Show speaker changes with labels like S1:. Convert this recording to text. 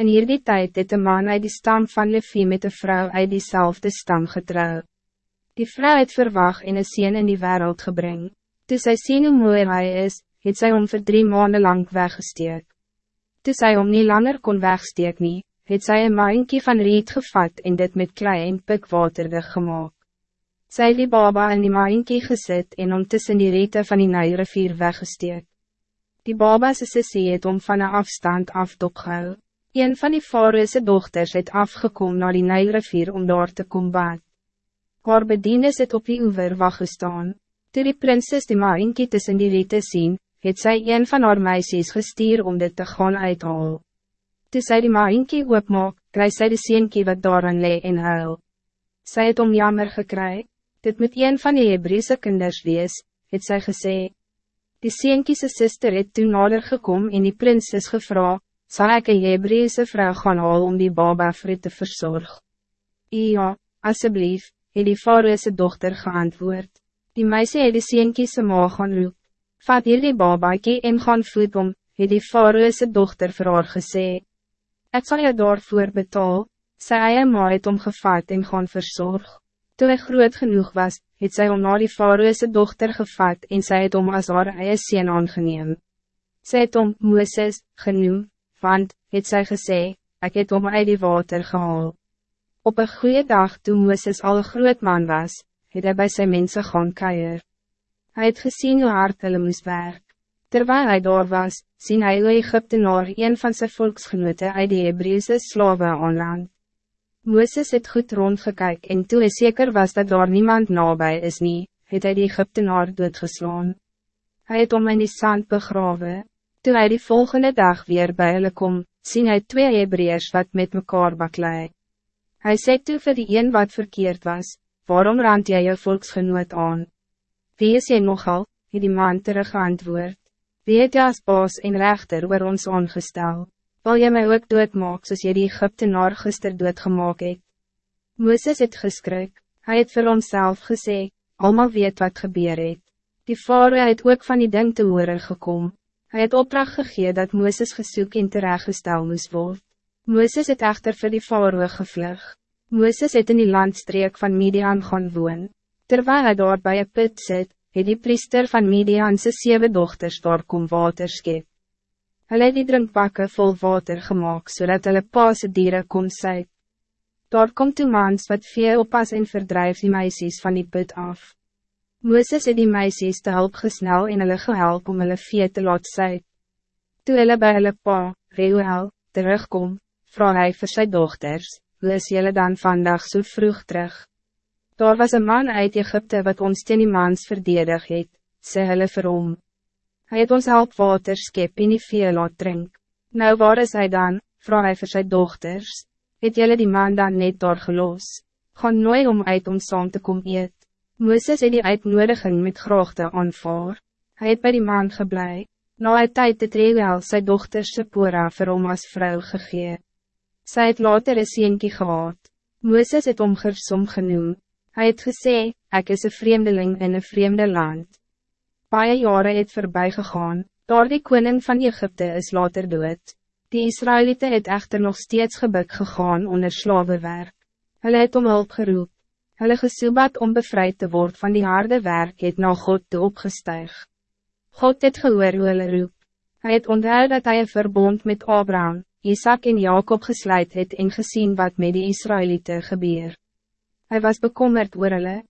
S1: In hierdie tijd het een man uit die stam van Levi met een vrouw uit diezelfde stam getrouw. Die vrouw het verwacht en een sien in die wereld gebring. Toe sy sien hoe mooi hy is, het sy om vir drie maanden lang weggesteek. Toe sy om niet langer kon wegsteek nie, het sy een maaienkie van riet gevat en dit met klei en pikwaterdig gemaakt. Sy het die baba in die maaienkie gesit en om tussen die riete van die Nijrivier weggesteek. Die baba se sissie het om van een afstand af dopgehou. Een van die Faroese dochters het afgekom naar die Nijrivier om daar te kom bad. Haar bedienis het op die oever wacht gestaan. Toe die prinses die maaienkie tussen die riete sien, het zij een van haar meisjes gestuur om dit te gaan uithaal. Toe sy die maaienkie oopmaak, kry sy die seentjie wat daarin lee en huil. Sy het om jammer gekry, dit moet een van die Hebreese kinders wees, het sy gesê. Die seentjie sy sister het toen nader gekom en die prinses gevra, zal ik een Hebreese vrouw gaan haal om die baba vir te verzorgen? Ja, alsjeblieft, het die Faroese dochter geantwoord. Die meisje het die seentjie sy ma gaan roep. Vat hier die babaakie en gaan voed om, het die Faroese dochter vir haar gesê. Ek sal jou daarvoor betaal, sy eie ma het om gevat en gaan verzorg. Toe hy groot genoeg was, het sy om na die Faroese dochter gevat en sy het om as haar eie sien aangeneem. Sy het om Mooses genoem, want, het sy gesê, ek het om uit die water gehaal. Op een goede dag toen Mooses al groot man was, het hy by sy mense gaan keier. Hij het gezien hoe hard hulle moes werk. Terwijl hij daar was, sien hy hoe Egyptenaar een van zijn volksgenote uit die Hebreese slawe aanland. Mooses het goed rondgekyk en toe hy zeker was dat daar niemand nabij is nie, het hy die Egyptenaar doodgeslaan. Hij het om in die sand begrawe. Toe hy die volgende dag weer bij hulle kom, sien hy twee Hebreërs wat met mekaar baklei. Hij sê toe vir die een wat verkeerd was, waarom rand jy jou volksgenoot aan? Wie is jy nogal, het die man terug geantwoord. Wie het jy as baas en rechter oor ons aangestel? Wil jy my ook doodmaak soos jy die Egyptenaar gister doodgemaak het? Mooses het geskrik, hy het vir homself gesê, allemaal weet wat gebeur het. Die vader het ook van die ding te horen gekom. Hij het opdracht gegee dat Mooses gesoek en terechtgestel moes word. Mooses het echter vir die vader gevlug. Mooses het in die landstreek van Midian gaan woon. Terwijl hij daar bij een put zit, het die priester van Midianse zeven dochters daar kom water skep. Hulle het die drinkbakke vol water gemaakt, zodat hulle paase dieren kon sy. Daar komt toe mans wat vee oppas en verdrijf die meisjes van die put af. Mooses het die meisjes te hulp gesnel en hulle gehelp om hulle vee te laat sy. Toe hulle by hulle pa, Reuel, terugkom, vraag hy vir sy dochters, hoe is julle dan vandaag zo so vroeg terug? Daar was een man uit Egypte wat ons teen die mans verdedig het, sê hulle vir hom. Hy het ons help water skep en die vee laat drink. Nou waar is hij dan, vraag hy vir sy dochters, het julle die man dan net daar gelos, gaan nooit om uit om saam te kom eet. Mooses het die uitnodiging met graagte aanvaar, hy het by die man geblei, na een tijd het Reuel sy dochter Sephora vir hom as vrou gegee. Sy het later een seentjie gehad, Mooses het om Gersom genoemd. Hij het gesê, ik is een vreemdeling in een vreemde land. Paie jare het voorbij gegaan, daar die koning van Egypte is later dood. Die Israëlieten het echter nog steeds gebuk gegaan onder slavenwerk. Hulle het om hulp geroep. Hulle gesoebat om bevrijd te worden van die harde werk het na God te opgestuig. God het gehoor hoe hulle roep. Hij het onthou dat hij een verbond met Abraham, Isaac en Jacob gesluit het en gezien wat met die Israëlieten gebeur. Hij was bekommerd oor hulle,